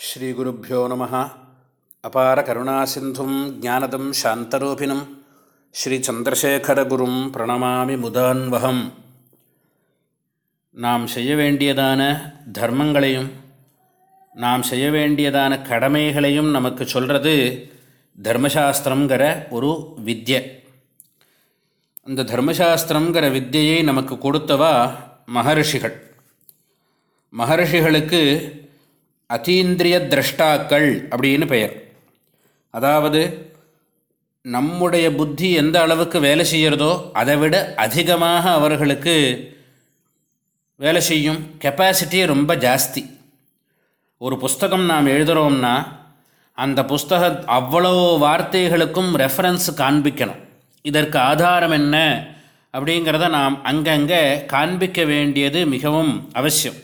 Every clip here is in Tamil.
ஸ்ரீகுருப்போ நம அபார கருணாசிந்தும் ஜானதம் சாந்தரூபிணம். ஸ்ரீச்சந்திரசேகரகுரும் பிரணமாமி முதான்வகம். நாம் செய்ய வேண்டியதான தர்மங்களையும் நாம் செய்ய வேண்டியதான கடமைகளையும் நமக்கு சொல்கிறது தர்மசாஸ்திரங்கிற ஒரு வித்யை. அந்த தர்மசாஸ்திரங்கிற வித்தியை நமக்கு கொடுத்தவா மகர்ஷிகள். மகர்ஷிகளுக்கு அதீந்திரிய திரஷ்டாக்கள் அப்படின்னு பெயர். அதாவது நம்முடைய புத்தி எந்த அளவுக்கு வேலை செய்கிறதோ அதை விட அதிகமாக அவர்களுக்கு வேலை செய்யும் கெப்பாசிட்டி ரொம்ப ஜாஸ்தி. ஒரு புஸ்தகம் நாம் எழுதுகிறோம்னா அந்த புஸ்தக அவ்வளோ வார்த்தைகளுக்கும் ரெஃபரன்ஸ் காண்பிக்கணும். இதற்கு ஆதாரம் என்ன அப்படிங்கிறத நாம் அங்கங்கே காண்பிக்க வேண்டியது மிகவும் அவசியம்.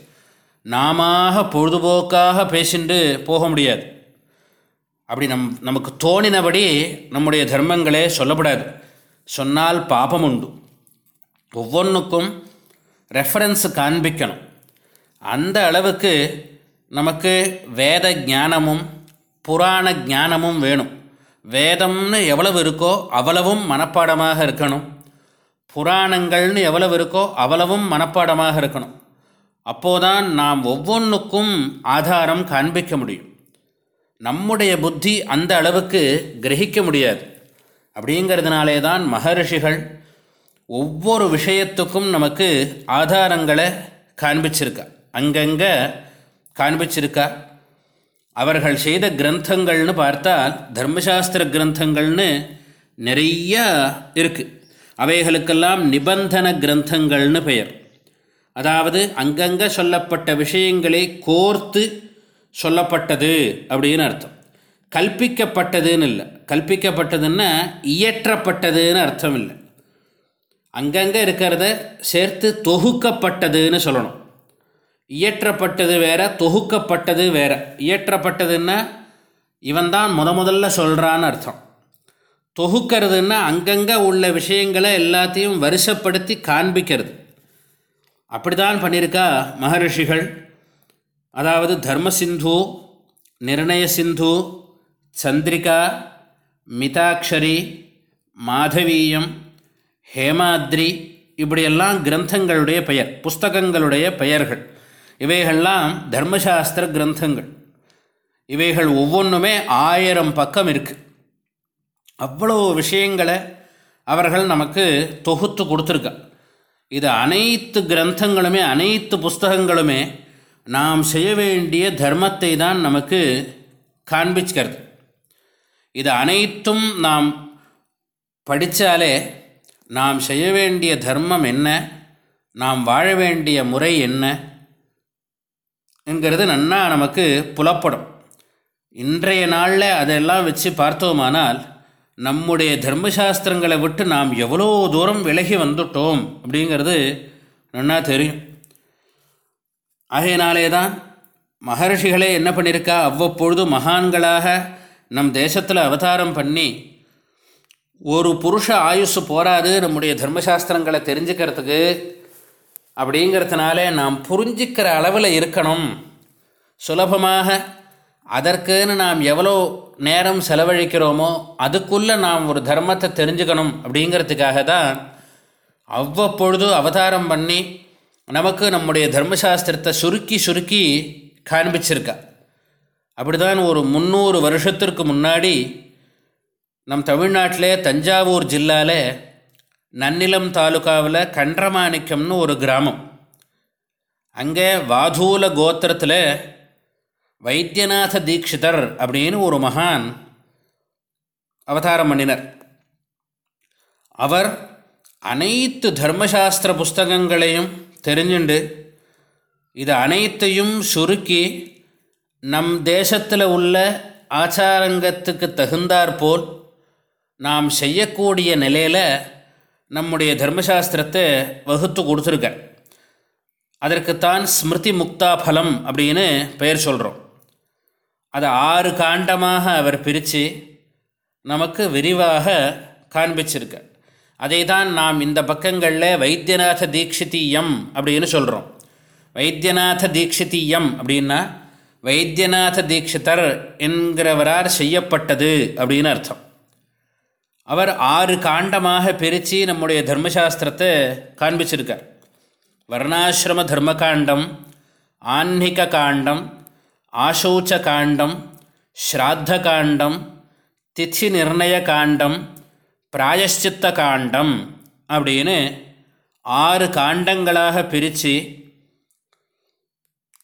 நாம பொழுதுபோக்காக பேசிட்டு போக முடியாது. அப்படி நம் நமக்கு தோணினபடி நம்முடைய தர்மங்களே சொல்லப்படாது. சொன்னால் பாபம் உண்டு ஒவ்வொன்றுக்கும் ரெஃபரன்ஸ் காண்பிக்கணும். அந்த அளவுக்கு நமக்கு வேத ஞானமும் புராண ஞானமும் வேணும். வேதம்னு எவ்வளவு இருக்கோ அவ்வளவும் மனப்பாடமாக இருக்கணும். புராணங்கள்னு எவ்வளவு இருக்கோ அவ்வளவும் மனப்பாடமாக இருக்கணும். அப்போதான் நாம் ஒவ்வொன்றுக்கும் ஆதாரம் காண்பிக்க முடியும். நம்முடைய புத்தி அந்த அளவுக்கு கிரகிக்க முடியாது. அப்படிங்கிறதுனாலே தான் மகரிஷிகள் ஒவ்வொரு விஷயத்துக்கும் நமக்கு ஆதாரங்களை காண்பிச்சிருக்கா. அங்கங்கே காண்பிச்சிருக்கா. அவர்கள் செய்த கிரந்தங்கள்னு பார்த்தால் தர்மசாஸ்திர கிரந்தங்கள்னு நிறையா இருக்குது அவைகளுக்கெல்லாம் நிபந்தன கிரந்தங்கள்னு பெயர். அதாவது அங்கங்கே சொல்லப்பட்ட விஷயங்களை கோர்த்து சொல்லப்பட்டது அப்படின்னு அர்த்தம். கல்பிக்கப்பட்டதுன்னு இல்லை. கல்பிக்கப்பட்டதுன்னா இயற்றப்பட்டதுன்னு அர்த்தம் இல்லை. அங்கங்கே இருக்கிறத சேர்த்து தொகுக்கப்பட்டதுன்னு சொல்லணும். இயற்றப்பட்டது வேற தொகுக்கப்பட்டது வேற. இயற்றப்பட்டதுன்னா இவன் தான் முத முதல்ல சொல்கிறான்னு அர்த்தம். தொகுக்கிறதுன்னா அங்கங்கே உள்ள விஷயங்களை எல்லாத்தையும் வருஷப்படுத்தி காண்பிக்கிறது. அப்படிதான் பண்ணியிருக்கா மகரிஷிகள். அதாவது தர்ம சிந்து நிர்ணய சிந்து சந்திரிகா மிதாட்சரி மாதவீயம் ஹேமாத்ரி இப்படியெல்லாம் கிரந்தங்களுடைய பெயர் புஸ்தகங்களுடைய பெயர்கள். இவைகள்லாம் தர்மசாஸ்திர கிரந்தங்கள். இவைகள் ஒவ்வொன்றுமே ஆயிரம் பக்கம் இருக்குது அவ்வளோ விஷயங்களை அவர்கள் நமக்கு தொகுத்து கொடுத்துருக்கா. இது அனைத்து கிரந்தங்களுமே அனைத்து புஸ்தகங்களுமே நாம் செய்ய வேண்டிய தர்மத்தை தான் நமக்கு காண்பிச்சுக்கிறது. இது அனைத்தும் நாம் படித்தாலே நாம் செய்ய வேண்டிய தர்மம் என்ன நாம் வாழ வேண்டிய முறை என்ன என்கிறது நன்னா நமக்கு புலப்படும். இன்றைய நாளில் அதெல்லாம் வச்சு பார்த்தோமானால் நம்முடைய தர்மசாஸ்திரங்களை விட்டு நாம் எவ்வளோ தூரம் விலகி வந்துட்டோம் அப்படிங்கிறது நன்னா தெரியும். ஆகையினாலே தான் மகர்ஷிகளே என்ன பண்ணியிருக்கா அவ்வப்பொழுது மகான்களாக நம் தேசத்தில் அவதாரம் பண்ணி ஒரு புருஷ ஆயுசு போராது நம்முடைய தர்மசாஸ்திரங்களை தெரிஞ்சுக்கிறதுக்கு அப்படிங்கிறதுனாலே நாம் புரிஞ்சிக்கிற அளவில் இருக்கணும். சுலபமாக அதற்குன்னு நாம் எவ்வளோ நேரம் செலவழிக்கிறோமோ அதுக்குள்ளே நாம் ஒரு தர்மத்தை தெரிஞ்சுக்கணும் அப்படிங்கிறதுக்காக தான் அவ்வப்பொழுது அவதாரம் பண்ணி நமக்கு நம்முடைய தர்மசாஸ்திரத்தை சுருக்கி சுருக்கி காண்பிச்சிருக்கா. அப்படி தான் ஒரு முந்நூறு வருஷத்திற்கு முன்னாடி நம் தமிழ்நாட்டிலே தஞ்சாவூர் ஜில்லாவில் நன்னிலம் தாலுக்காவில் கன்றமாணிக்கம்னு ஒரு கிராமம். அங்கே வாதூல கோத்திரத்தில் வைத்தியநாத தீட்சிதர் அப்படின்னு ஒரு மகான் அவதாரம் பண்ணினர். அவர் அனைத்து தர்மசாஸ்திர புஸ்தகங்களையும் தெரிஞ்சுண்டு இது அனைத்தையும் சுருக்கி நம் தேசத்தில் உள்ள ஆச்சாரங்கத்துக்கு தகுந்தாற்போல் நாம் செய்யக்கூடிய நிலையில் நம்முடைய தர்மசாஸ்திரத்தை வகுத்து கொடுத்துருக்க அதற்குத்தான் ஸ்மிருதி முக்தா பலம் அப்படின்னு பெயர் சொல்கிறோம் அதை ஆறு காண்டமாக அவர் பிரித்து நமக்கு விரிவாக காண்பிச்சிருக்க. அதை தான் நாம் இந்த பக்கங்களில் வைத்தியநாத தீட்சிதீயம் அப்படின்னு சொல்கிறோம் வைத்தியநாத தீட்சிதீயம் அப்படின்னா வைத்தியநாத தீட்சிதர் என்கிறவரார் செய்யப்பட்டது அப்படின்னு அர்த்தம். அவர் ஆறு காண்டமாக பிரித்து நம்முடைய தர்மசாஸ்திரத்தை காண்பிச்சிருக்கார். வர்ணாசிரம தர்மகாண்டம் காண்டம் ஆன்மிக காண்டம் ஸ்ராத்த காண்டம் திதி நிர்ணய காண்டம் பிராயஷ்சித்த காண்டம் அப்படின்னு ஆறு காண்டங்களாக பிரித்து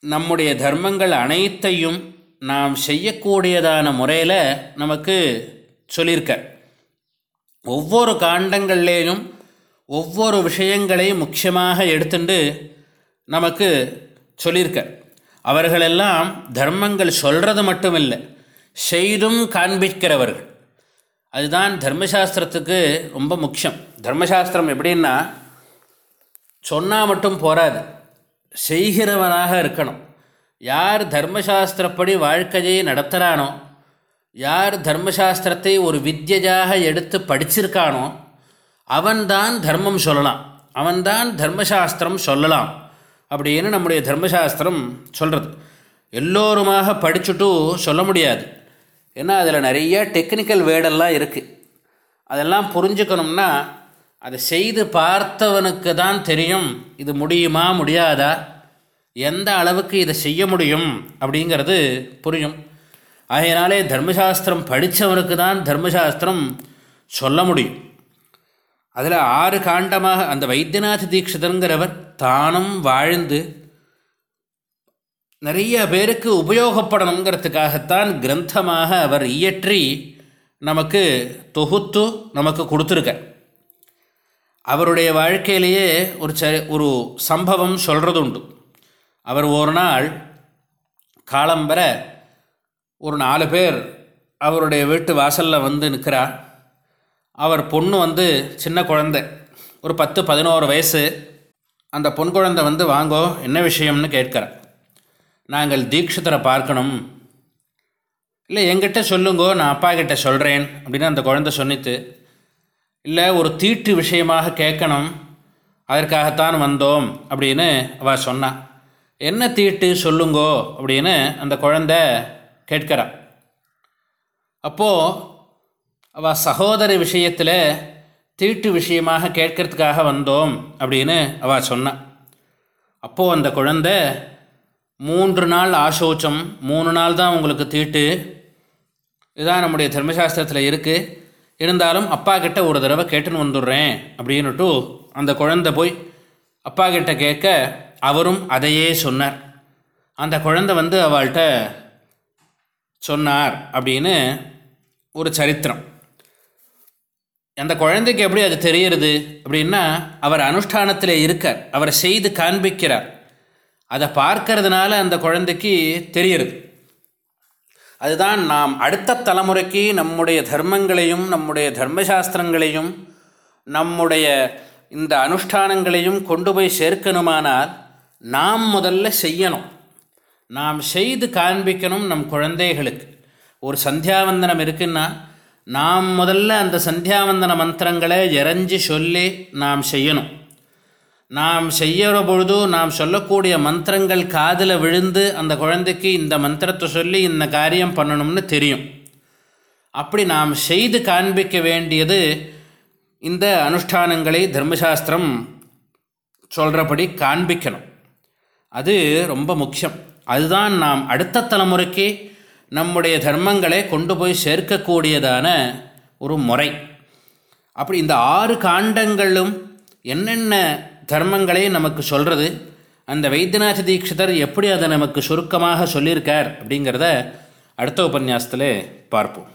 நம்முடைய தர்மங்கள் அனைத்தையும் நாம் செய்யக்கூடியதான முறையில் நமக்கு சொல்லியிருக்க ஒவ்வொரு காண்டங்கள்லேயும் ஒவ்வொரு விஷயங்களையும் முக்கியமாக எடுத்துட்டு நமக்கு சொல்லியிருக்க அவர்களெல்லாம் தர்மங்கள் சொல்கிறது மட்டும் இல்லை செய்தும் காண்பிக்கிறவர்கள். அதுதான் தர்மசாஸ்திரத்துக்கு ரொம்ப முக்கியம். தர்மசாஸ்திரம் எப்படின்னா சொன்னால் மட்டும் போராது செய்கிறவனாக இருக்கணும். யார் தர்மசாஸ்திரப்படி வாழ்க்கையை நடத்துகிறானோ யார் தர்மசாஸ்திரத்தை ஒரு வித்யையாக எடுத்து படிச்சிருக்கானோ அவன்தான் தர்மம் சொல்லலாம். அவன்தான் தர்மசாஸ்திரம் சொல்லலாம். அப்படின்னு நம்முடைய தர்மசாஸ்திரம் சொல்கிறது எல்லோருமாக படிச்சுட்டு சொல்ல முடியாது. ஏன்னா அதில் நிறைய டெக்னிக்கல் வேர்டெல்லாம் இருக்குது அதெல்லாம் புரிஞ்சுக்கணும்னா அதை செய்து பார்த்தவனுக்கு தான் தெரியும் இது முடியுமா முடியாதா? எந்த அளவுக்கு இதை செய்ய முடியும் அப்படிங்கிறது புரியும். ஆகையினாலே தர்மசாஸ்திரம் படித்தவனுக்கு தான் தர்மசாஸ்திரம் சொல்ல முடியும். அதில் ஆறு காண்டமாக அந்த வைத்தியநாத தீட்சிதருங்கிறவர் தானும் வாழ்ந்து நிறைய பேருக்கு உபயோகப்படணுங்கிறதுக்காகத்தான் கிரந்தமாக அவர் இயற்றி நமக்கு தொகுத்து நமக்கு கொடுத்துருக்க. அவருடைய வாழ்க்கையிலேயே ஒரு ச ஒரு சம்பவம் சொல்கிறது உண்டு அவர் ஒரு நாள் காலம்பர ஒரு நாலு பேர் அவருடைய வீட்டு வாசலில் வந்து நிற்கிறார் அவர் பொண்ணு வந்து சின்ன குழந்தை. ஒரு பத்து பதினோரு வயசு. அந்த பொன் குழந்தை வந்து வாங்கோ என்ன விஷயம்னு கேட்குறேன் நாங்கள் தீட்சிதரை பார்க்கணும். இல்லை என்கிட்ட சொல்லுங்கோ நான் அப்பா கிட்ட சொல்கிறேன் அப்படின்னு அந்த குழந்தை சொன்னித்து இல்லை ஒரு தீட்டு விஷயமாக கேட்கணும். அதற்காகத்தான் வந்தோம் அப்படின்னு அவ சொன்னான் என்ன தீட்டு? சொல்லுங்கோ அப்படின்னு அந்த குழந்தை கேட்கிறா. அப்போது அவள் சகோதரி விஷயத்தில் தீட்டு விஷயமாக கேட்கறதுக்காக வந்தோம் அப்படின்னு அவள் சொன்னான் அப்போது அந்த குழந்தை மூன்று நாள் ஆசோச்சம் மூணு நாள் தான் உங்களுக்கு தீட்டு இதுதான் நம்முடைய தர்மசாஸ்திரத்தில் இருக்குது இருந்தாலும் அப்பா கிட்ட ஒரு தடவை கேட்டுன்னு வந்துடுறேன் அப்படின்னுட்டு அந்த குழந்தை போய் அப்பா கிட்ட கேட்க அவரும் அதையே சொன்னார். அந்த குழந்தை வந்து அவள்கிட்ட சொன்னார் அப்படின்னு ஒரு சரித்திரம். அந்த குழந்தைக்கு எப்படி அது தெரியுறது அப்படின்னா அவர் அனுஷ்டானத்தில் இருக்கார். அவர் செய்து காண்பிக்கிறார். அதை பார்க்கறதுனால அந்த குழந்தைக்கு தெரியுறது. அதுதான் நாம் அடுத்த தலைமுறைக்கு நம்முடைய தர்மங்களையும் நம்முடைய தர்மசாஸ்திரங்களையும் நம்முடைய இந்த அனுஷ்டானங்களையும் கொண்டு போய் சேர்க்கணுமானால் நாம் முதல்ல செய்யணும். நாம் செய்து காண்பிக்கணும் நம் குழந்தைகளுக்கு. ஒரு சந்தியாவந்தனம் இருக்குன்னா நாம் முதல்ல அந்த சந்தியாவந்தன மந்திரங்களை எரஞ்சி சொல்லி நாம் செய்யணும். நாம் செய்கிற பொழுது நாம் சொல்லக்கூடிய மந்திரங்கள் காதில் விழுந்து அந்த குழந்தைக்கு இந்த மந்திரத்தை சொல்லி இந்த காரியம் பண்ணணும்னு தெரியும். அப்படி நாம் செய்து காண்பிக்க வேண்டியது இந்த அனுஷ்டானங்களை தர்மசாஸ்திரம் சொல்கிறபடி காண்பிக்கணும். அது ரொம்ப முக்கியம். அதுதான் நாம் அடுத்த தலைமுறைக்கு நம்முடைய தர்மங்களை கொண்டு போய் சேர்க்கக்கூடியதான ஒரு முறை. அப்படி இந்த ஆறு காண்டங்களும் என்னென்ன தர்மங்களை நமக்கு சொல்கிறது அந்த வைத்தியநாத தீட்சிதர் எப்படி அதை நமக்கு சுருக்கமாக சொல்லியிருக்கார் அப்படிங்கிறத அடுத்த உபன்யாசத்தில் பார்ப்போம்.